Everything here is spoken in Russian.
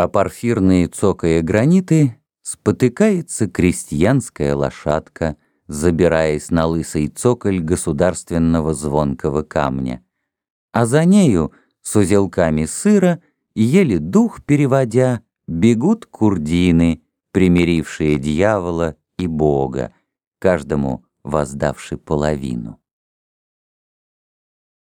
а порфирные цокая граниты спотыкается крестьянская лошадка, забираясь на лысый цоколь государственного звонкого камня. А за нею, с узелками сыра, еле дух переводя, бегут курдины, примирившие дьявола и Бога, каждому воздавший половину.